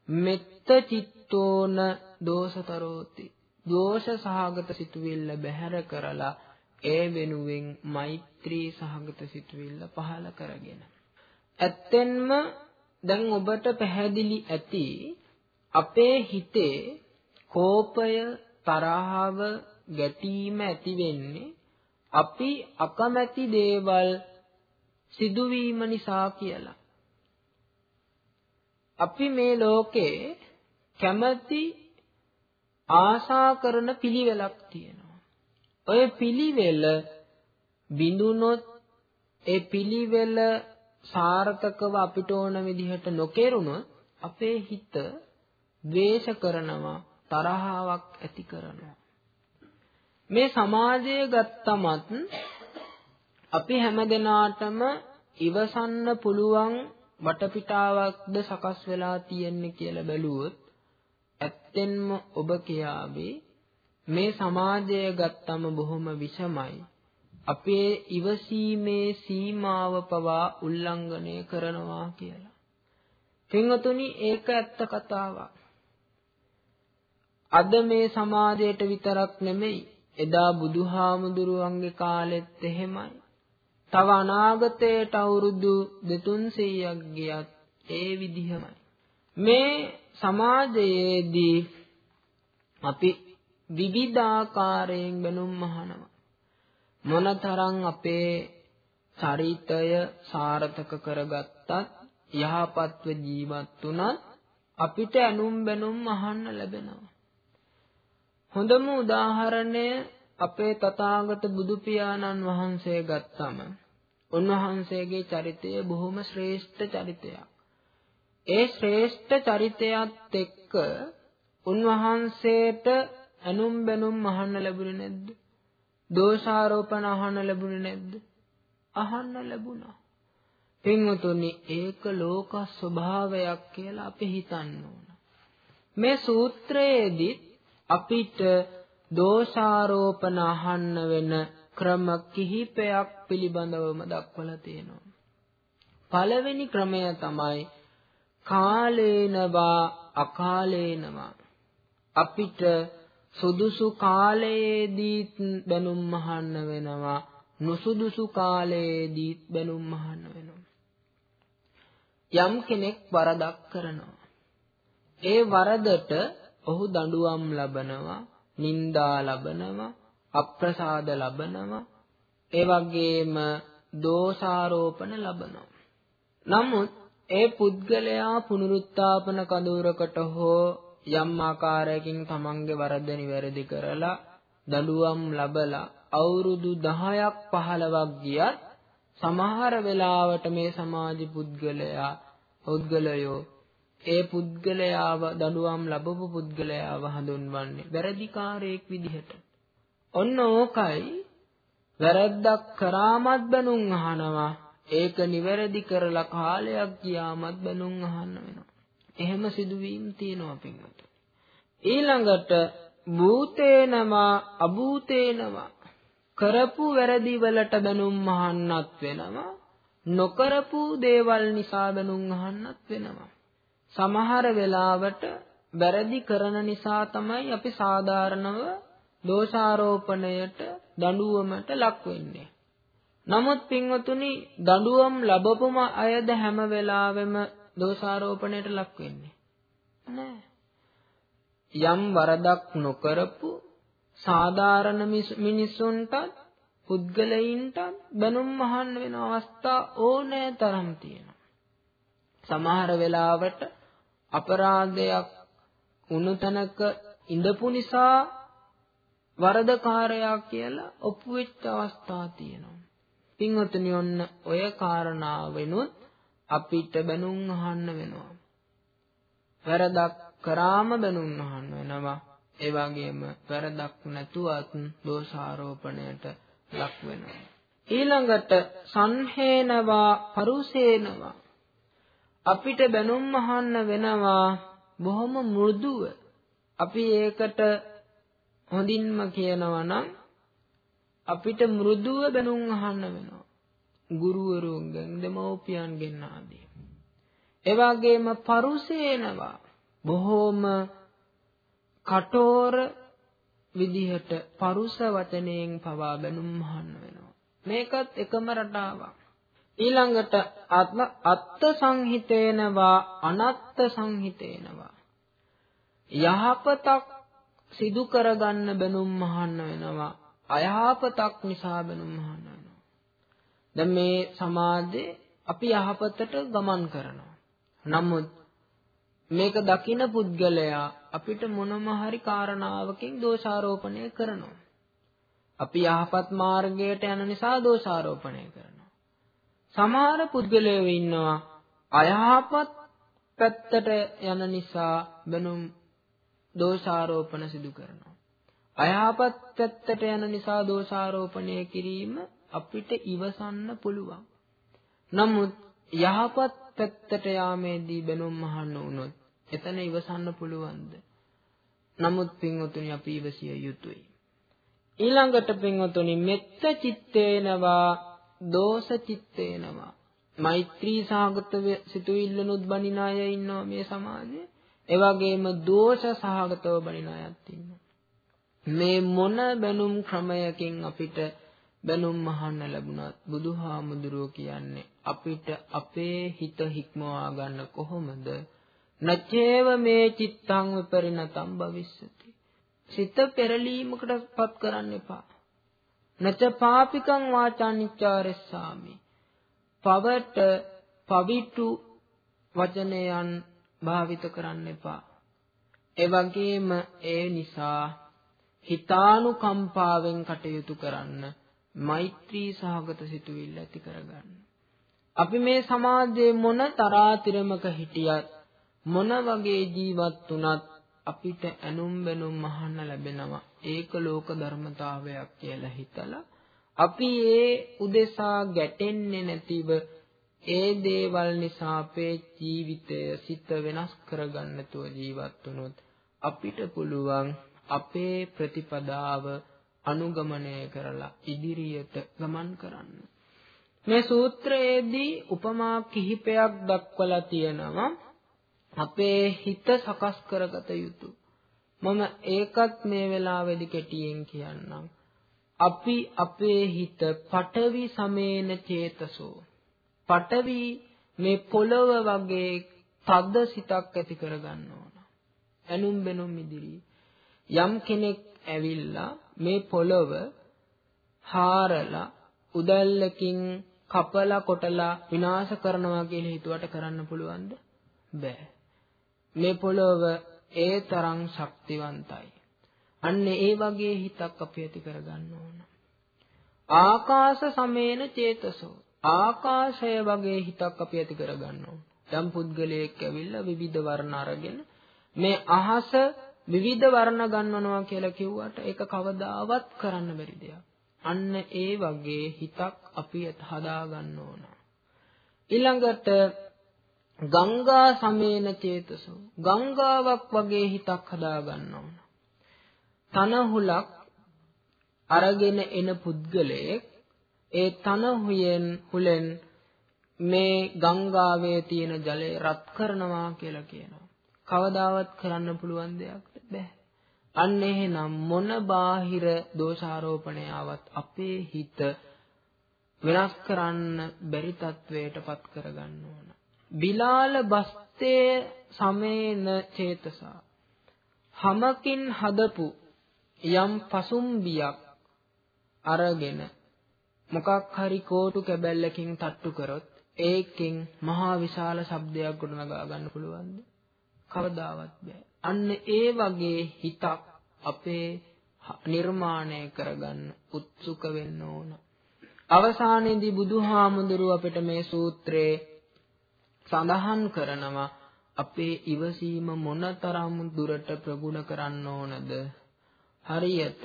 මෙත්ත චිත්තෝන දෝෂතරෝති. දෝෂ සහගත සිතුවිල්ල බැහැර කරලා ඒ වෙනුවෙන් මෛත්‍රී සහගත සිතුවිල්ල පහළ කරගෙන ඇත්තෙන්ම දැන් ඔබට පැහැදිලි ඇති අපේ හිතේ කෝපය තරහව ගැටීම ඇති වෙන්නේ අපි අකමැති දේවල් සිදුවීම නිසා කියලා. අපි මේ ලෝකේ කැමැති ආශා කරන පිළිවෙලක් තියෙනවා. ඔය පිළිවෙල බිඳුනොත් ඒ පිළිවෙල සාර්ථකව අපිට ඕන විදිහට නොකෙරුණොත් අපේ හිත ද්වේෂ කරනවා තරහාවක් ඇති කරනවා. මේ සමාජය ගත්තමත් අපි හැමදෙනාටම ඉවසන්න පුළුවන් වටපිටාවක්ද සකස් වෙලා තියෙන්නේ කියලා බැලුවොත් ඇත්තෙන්ම ඔබ කියාවේ මේ සමාජය ගත්තම බොහොම විෂමයි අපේ ඉවසීමේ සීමාව පවා උල්ලංඝනය කරනවා කියලා. පින්වතුනි ඒක ඇත්ත කතාවක්. අද මේ සමාජයට විතරක් නෙමෙයි එදා බුදුහාමුදුරුවන්ගේ කාලෙත් එහෙමයි. තව අනාගතයට අවුරුදු 200ක් ගියත් ඒ විදිහමයි. මේ සමාජයේදී අපි විවිධාකාරයෙන් බැනුම් අහනවා. මොනතරම් අපේ චරිතය සාර්ථක කරගත්තත් යහපත්ව ජීවත් වුණත් අපිට ඇනුම් බැනුම් අහන්න ලැබෙනවා. හොඳම උදාහරණය අපේ තථාගත බුදු පියාණන් වහන්සේ ගත්තම උන්වහන්සේගේ චරිතය බොහොම ශ්‍රේෂ්ඨ චරිතයක්. ඒ ශ්‍රේෂ්ඨ චරිතයත් එක්ක උන්වහන්සේට ඇනුම් බැනුම් අහන්න ලැබුණේ නැද්ද? දෝෂාරෝපණ අහන්න ලැබුණේ නැද්ද? අහන්න ලැබුණා. පින්වතුනි ඒක ලෝක ස්වභාවයක් කියලා අපි හිතන්න ඕන. මේ සූත්‍රයේදී අපිට දෝෂාරෝපණ අහන්න වෙන ක්‍රම කිහිපයක් පිළිබඳවම දක්වලා තියෙනවා. පළවෙනි ක්‍රමය තමයි කාලේනවා අකාලේනවා අපිට සුදුසු කාලයේදීත් බැනුම් අහන්න වෙනවා. නුසුදුසු කාලයේදීත් බැනුම් අහන්න වෙනවා. යම් කෙනෙක් වරදක් කරනවා. ඒ වරදට ඔහු දඬුවම් ලබනවා නිന്ദා ලබනවා අප්‍රසාද ලබනවා. ඒ වගේම දෝෂාරෝපණ ලබනවා. නමුත් ඒ පුද්ගලයා පුනරුත්ථාපන කඳවුරකට හෝ යම් ආකාරයකින් තමන්ගේ වරද නිවැරදි කරලා දඬුවම් ලබලා අවුරුදු 10ක් 15ක් ගියත් සමහර වෙලාවට මේ සමාජ පුද්ගලයා පුද්ගලයෝ ඒ පුද්ගලයාව දඬුවම් ලැබපු පුද්ගලයාව හඳුන්වන්නේ වැරදිකාරයෙක් විදිහට. ඔන්න ඕකයි වැරද්දක් කරාමත් බැනුම් අහනවා. ඒක නිවැරදි කරලා කාලයක් ගියාමත් බැනුම් අහන්න වෙනවා. එහෙම සිදුවීම් තියෙනවා පින්වත. ඊළඟට භූතේනවා අභූතේනවා කරපු වැරදි වලට බැනුම් අහන්නත් වෙනවා නොකරපු දේවල් නිසා බැනුම් අහන්නත් වෙනවා සමහර වෙලාවට වැරදි කරන නිසා තමයි අපි සාධාරණව දෝෂාරෝපණයට දඬුවමට ලක් වෙන්නේ. නමුත් පින්වතුනි දඬුවම් ලැබපුම අයද හැම වෙලාවෙම දෝෂාරෝපණයට ලක් වෙන්නේ නෑ. යම් වරදක් නොකරපු සාධාරණ මිනිසුන්ටත් පුද්ගලයින්ටත් බැනුම් අහන්න වෙන අවස්ථා ඕනෑ තරම් තියෙනවා. සමහර වෙලාවට අපරාධයක් වුණු තැනක ඉඳපු නිසා වරදකාරයා කියලා ඔප්පු වෙච්ච අවස්ථා තියෙනවා. පින්වතුනි ඔන්න ඔය කාරණාවෙනුත් අපිට බැනුම් අහන්න වෙනවා. වැරදක් කරාම බැනුම් අහන්න වෙනවා. ඒ වගේම වැරදක් නැතුවත් දෝෂාරෝපණයට ලක් වෙනවා. ඊළඟට සංහේනවා පරුසේනවා අපිට බැනුම් අහන්න වෙනවා බොහොම මෘදුව. අපි ඒකට හොඳින්ම කියනවා නම් අපිට මෘදුව බැනුම් අහන්න වෙනවා. ගුරුවරුන්ගෙන් දෙමව්පියන්ගෙන් ආදී. ඒ වගේම පරුසේනවා බොහෝම කටෝර විදිහට පරුස වචනයෙන් පවා බැනුම් අහන්න වෙනවා. මේකත් එකම රටාවක්. ඊළඟට ආත්ම අත්ත් සංහිතේනවා අනත්ත් සංහිතේනවා යහපතක් සිදු කරගන්න බැනුම් අහන්න වෙනවා අයහපතක් නිසා බැනුම් අහන්න වෙනවා දැන් මේ සමාජයේ අපි යහපතට ගමන් කරනවා. නමුත් මේක දකින පුද්ගලයා අපිට මොනම හරි කාරණාවකින් දෝෂාරෝපණය කරනවා. අපි යහපත් මාර්ගයට යන නිසා දෝෂාරෝපණය කරනවා. සමහර පුද්ගලයෝ ඉන්නවා අයහපත් පැත්තට යන නිසා බැනුම් දෝෂාරෝපණ සිදු කරනවා. අයහපත් පැත්තට යන නිසා දෝෂාරෝපණය කිරීම අපිට ඉවසන්න පුළුවන්. නමුත් යහපත් පැත්තට යාමේදී බැනුම් අහන්න වුණොත් එතන ඉවසන්න පුළුවන්ද? නමුත් පින්වතුනි අපි ඉවසිය යුතුයි. ඊළඟට පින්වතුනි මෙත්ත චිත්තේනවා දෝෂ චිත්තේනවා. මෛත්‍රී සහගත සිතුවිල්ලනුත් බණින අය ඉන්නවා මේ සමාජයේ. ඒ වගේම දෝෂ සහගතව බණින අයත් ඉන්නවා. මේ මොන බැනුම් ක්‍රමයකින් අපිට බැනුම් අහන්න ලැබුණත් බුදුහාමුදුරුවෝ කියන්නේ අපිට අපේ හිත හික්මවා ගන්න කොහොමද? නචේව මේ චිත්තං විපරිණතම් භවිස්සති. සිත පෙරලීමකටපත් කරන්න එපා. නච පාපිකං වාචානිච්චාරෙස්සාමි. පවට පවිතු වචනයන් භාවිත කරන්න එපා. ඒ වගේම ඒ නිසා හිතානුකම්පාවෙන් කටයුතු කරන්න මෛත්‍රී සහගත සිතුවිල්ල ඇති කරගන්න. අපි මේ සමාජයේ මොන තරාතිරමක හිටියත් මොන වගේ ජීවත් වුණත් අපිට ඇනුම් බැනුම් අහන්න ලැබෙනවා. ඒක ලෝක ධර්මතාවයක් කියලා හිතලා අපි ඒ උදෙසා ගැටෙන්නේ නැතිව ඒ දේවල් නිසා අපේ ජීවිතය සිත වෙනස් කරගන්න තුව ජීවත් වුණොත් අපිට පුළුවන් අපේ ප්‍රතිපදාව අනුගමනය කරලා ඉදිරියට ගමන් කරන්න. මේ සූත්‍රයේදී උපමා කිහිපයක් දක්වලා තියෙනවා අපේ හිත සකස් කරගත යුතු. මම ඒකත් මේ වෙලාවේදී කෙටියෙන් කියන්නම්. අපි අපේ හිත පඨවි සමේන චේතසෝ. පඨවි මේ පොළව වගේ තද සිතක් ඇති කරගන්න ඕන. ඇනුම් බෙනුම් ඉදිරි යම් කෙනෙක් ඇවිල්ලා මේ පොළව හාරලා උදැල්ලකින් කපලා කොටලා විනාශ කරනවා කියලා හිතුවට කරන්න පුළුවන්ද? බෑ. මේ පොළොව ඒ තරම් ශක්තිවන්තයි. අන්න ඒ වගේ හිතක් අපි ඇති කරගන්න ඕන. ආකාශ සමේන චේතසෝ ආකාශය වගේ හිතක් අපි ඇති කරගන්න ඕන. යම් පුද්ගලයෙක් ඇවිල්ලා විවිධ වර්ණ අරගෙන මේ අහස විවිධ වර්ණ ගන්නවනවා කියලා කිව්වට ඒක කවදාවත් කරන්න බැරි දෙයක්. අන්න ඒ වගේ හිතක් අපි හදා ගන්න ඕන. ඊළඟට ගංගා සමේන චේතසෝ ගංගාවක් වගේ හිතක් හදා ගන්න ඕන. තනහුලක් අරගෙන එන පුද්ගලයෙක් ඒ තනහුයෙන් හුලෙන් මේ ගංගාවේ තියෙන ජලය රත් කරනවා කියලා කියනවා. කවදාවත් කරන්න පුළුවන් දෙයක්ද බෑ. අන්න එහෙනම් මොන බාහිර දෝෂාරෝපණයාවත් අපේ හිත වෙනස් කරන්න බැරි තත්වයටපත් කරගන්න ඕන. බිලාල බස්තේ සමේන චේතසා හමකින් හදපු යම් පසුම්බියක් අරගෙන මොකක් හරි කෝටු කැබැල්ලකින් තට්ටු කරොත් ඒකෙන් මහා විශාල ශබ්දයක් ගොඩනගා ගන්න පුළුවන්ද? කවදාවත් බෑ. අන්න ඒ වගේ හිතක් අපේ නිර්මාණය කරගන්න උත්සුක වෙන්න ඕන. අවසානයේදී බුදුහාමුදුරුව අපිට මේ සූත්‍රයේ සඳහන් කරනවා අපේ ඉවසීම මොනතරම් දුරට ප්‍රගුණ කරන්න ඕනද හරියට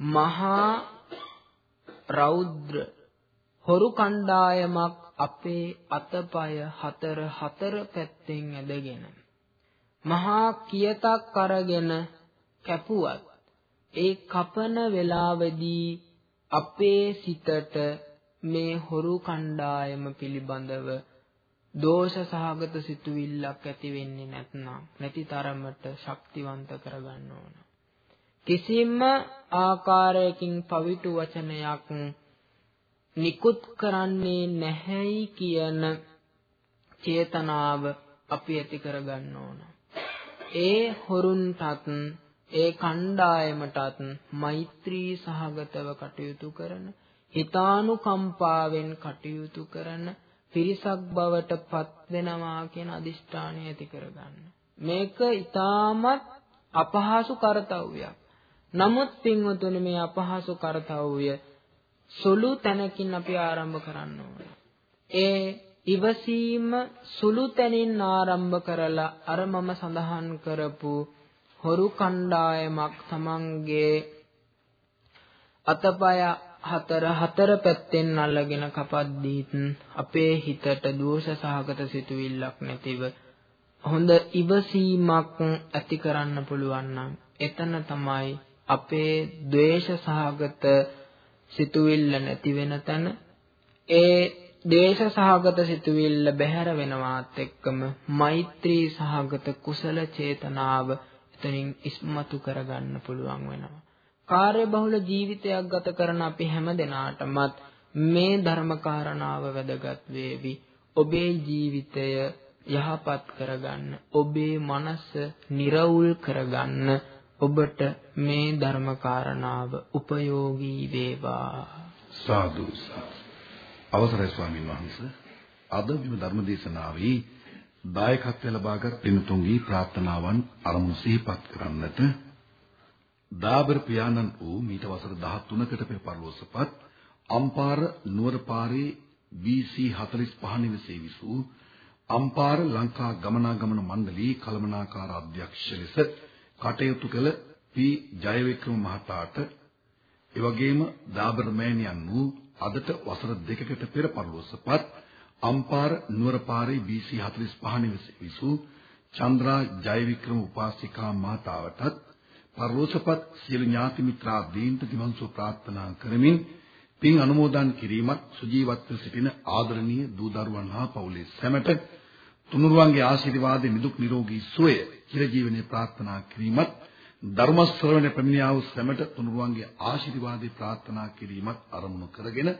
මහා රෞද්‍ර හොරු කණ්ඩායමක් අපේ අතපය හතර හතර පැත්තෙන් ඇදගෙන මහා කියතක් අරගෙන කැපුවත් ඒ කපන වෙලාවේදී අපේ සිතට මේ හොරු කණ්ඩායම පිළිබඳව දෝෂ සහගත සිතුවිල්ලක් ඇති වෙන්නේ නැත්නම් නැති තරමට ශක්තිවන්ත කරගන්න ඕන. කිසිම ආකාරයකින් පවිතු වචනයක් නිකුත් කරන්නේ නැහැයි කියන චේතනාව අපි ඇති කරගන්න ඕන. ඒ හොරුන්ටත් ඒ කණ්ඩායමටත් මෛත්‍රී සහගතව කටයුතු කරන හිතානුකම්පාවෙන් කටයුතු කරන පිරිසක් බවට පත් වෙනවා කියන අදිෂ්ඨානය ඇති කරගන්න. මේක ඊටමත් අපහසු කාර්යයක්. නමුත් පින්වතුනි මේ අපහසු කාර්යය සුළු තැනකින් අපි ආරම්භ කරන්න ඕනේ. ඒ ඉවසීම සුළු තැනින් ආරම්භ කරලා අර මම සඳහන් කරපු හොරු කණ්ඩායමක් තමන්ගේ අතපය හතර හතර පැත්තෙන් අල්ලගෙන කපද්දීත් අපේ හිතට දෝෂ සහගත සිතුවිල්ලක් නැතිව හොඳ ඉවසීමක් ඇති කරන්න පුළුවන් නම් එතන තමයි අපේ ද්වේෂ සහගත සිතුවිල්ල නැති වෙන තැන. ඒ දේශ සහගත සිතුවිල්ල බැහැර වෙනවාත් එක්කම මෛත්‍රී සහගත කුසල චේතනාව එතනින් ඉස්මතු කරගන්න පුළුවන් වෙනවා. කාර්යබහුල ජීවිතයක් ගත කරන අපි හැම දෙනාටමත් මේ ධර්ම කාරණාව වැදගත් වේවි. ඔබේ ජීවිතය යහපත් කරගන්න, ඔබේ මනස නිර්වුල් කරගන්න ඔබට මේ ධර්ම කාරණාව උපයෝගී වේවා. සාදු අවසරයි ස්වාමීන් වහන්සේ. අද මෙම ධර්ම දේශනාවේ දායකත්වය ලබාගත් පින්තුන්ගේ ප්‍රාර්ථනාවන් අරමුණු සිහිපත් කරන්නට දාබර පියාණන් වූ මීට වසර 13කට පෙර පරලෝසපත් අම්පාර නුවරපාරේ BC 45 නිවසේ විසූ අම්පාර ලංකා ගමනාගමන මණ්ඩලී කළමනාකාර අධ්‍යක්ෂ ලෙස කටයුතු කළ පී ජයවික්‍රම මහතාට එවැගේම දාබර මෑණියන් වූ අදට වසර දෙකකට පෙර පරලෝසපත් අම්පාර නුවරපාරේ BC 45 නිවසේ විසූ චන්ද්‍රා ජයවික්‍රම උපාසිකා මාතාවටත් පරලෝසපත් සියලු ඥාති මිත්‍රාදීන්ට දිවන්සෝ ප්‍රාර්ථනා කරමින් පින් අනුමෝදන් කිරීමත් සුජීවත්ව සිටින ආදරණීය දූ දරුවන් හා පවුලේ සැමට තුනුරුවන්ගේ ආශිර්වාදයේ නිදුක් නිරෝගී සුවය චිරජීවනයේ ප්‍රාර්ථනා කිරීමත් ධර්ම ශ්‍රවණය පැමිණියා වූ සැමට තුනුරුවන්ගේ ආශිර්වාදේ ප්‍රාර්ථනා කිරීමත් අරමුණු කරගෙන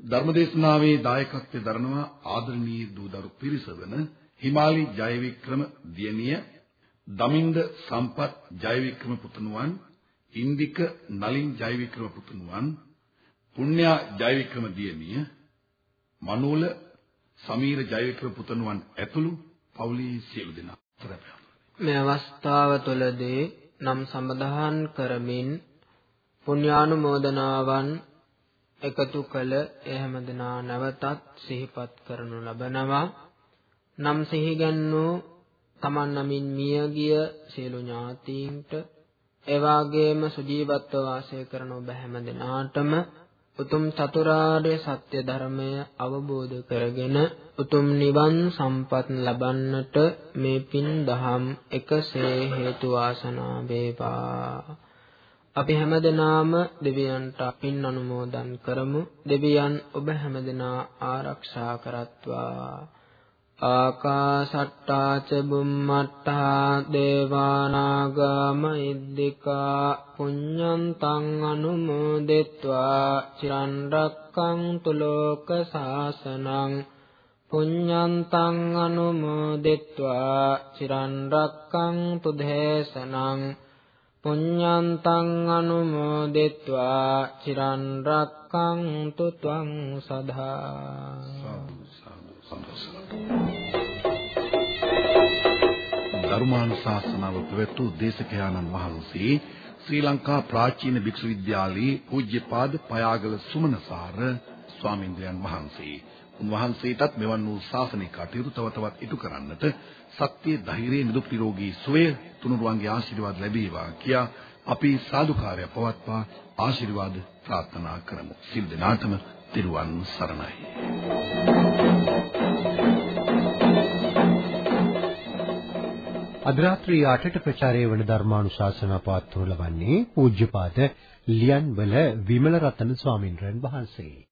ධර්මදේශනාවේ දායකත්වයේ දරනවා ආදරණීය දූදරු පිරිස වන හිමාලි ජයවික්‍රම දියණිය දමින්ද සම්පත් ජයවික්‍රම පුතුණුවන් ඉන්දික නලින් ජයවික්‍රම පුතුණුවන් පුණ්‍යා ජයවික්‍රම දියණිය මනෝල සමීර ජයවික්‍රම පුතුණුවන් ඇතුළු පවුලේ සියලු දෙනා. මේ අවස්ථාව තුළදී නම් සම්බදහන් කරමින් පුණ්‍යානුමෝදනාවන් එකතු කළ එහෙම දෙනා නැවතත් සිහිපත් කරනු ලබනවා. නම් සිහිගන්නෝ තමන් නමින් මියගිය සියලු ඥාතීන්ට එවාගේම සුජීවත්ව වාසය කරන ඔබ හැම දෙනාටම උතුම් චතුරාර්ය සත්‍ය ධර්මය අවබෝධ කරගෙන උතුම් නිවන් සම්පත් ලබන්නට මේ පින් දහම් එකසේ හේතු වාසනා වේවා. අපි හැමදෙනාම දෙවියන්ට පින් අනුමෝදන් කරමු. දෙවියන් ඔබ හැමදෙනා ආරක්ෂා කරත්වා. ආකාසට්ටා ච බුම්මට්ටා දේවානාගා මහිද්దికා පුඤ්ඤන්තං අනුමෝදෙත්වා චිරන් රැක්කන්තු ලෝක සාසනං පුඤ්ඤන්තං අනුමෝදෙත්වා චිරන් රැක්කන්තු දේශනං පුඤ්ඤන්තං අනුමෝදෙත්වා චිරන් රැක්කන්තු ත්වං සදා. ධර්මානුශාසනාව පැවැත්වූ දේශකයාණන් වහන්සේ ශ්‍රී ලංකා ප්‍රාචීන භික්ෂු විද්‍යාලයේ පූජ්‍යපාද පයාගල සුමනසාර ස්වාමින්ද්‍රයන් වහන්සේ. උන්වහන්සේටත් මෙවන් වූ ශාසනික කටයුතු තව තවත් ඉටු කරන්නට ශක්තිය ධෛර්යය නිදුක් නිරෝගී සුවය තුනුරුවන්ගේ ආශිර්වාද ලැබේවා කියා අපි සාදුකාරය පවත්වා ආශිර්වාද ප්‍රාර්ථනා කරමු. සිල් දනාතම තිරුවන් සරණයි. අද රාත්‍රී 8ට ප්‍රචාරය වන ධර්මානුශාසනා පවත්වනු ලබන්නේ පූජ්‍යපාද ලියන්වල විමල රතන ස්වාමින්වයන් වහන්සේ.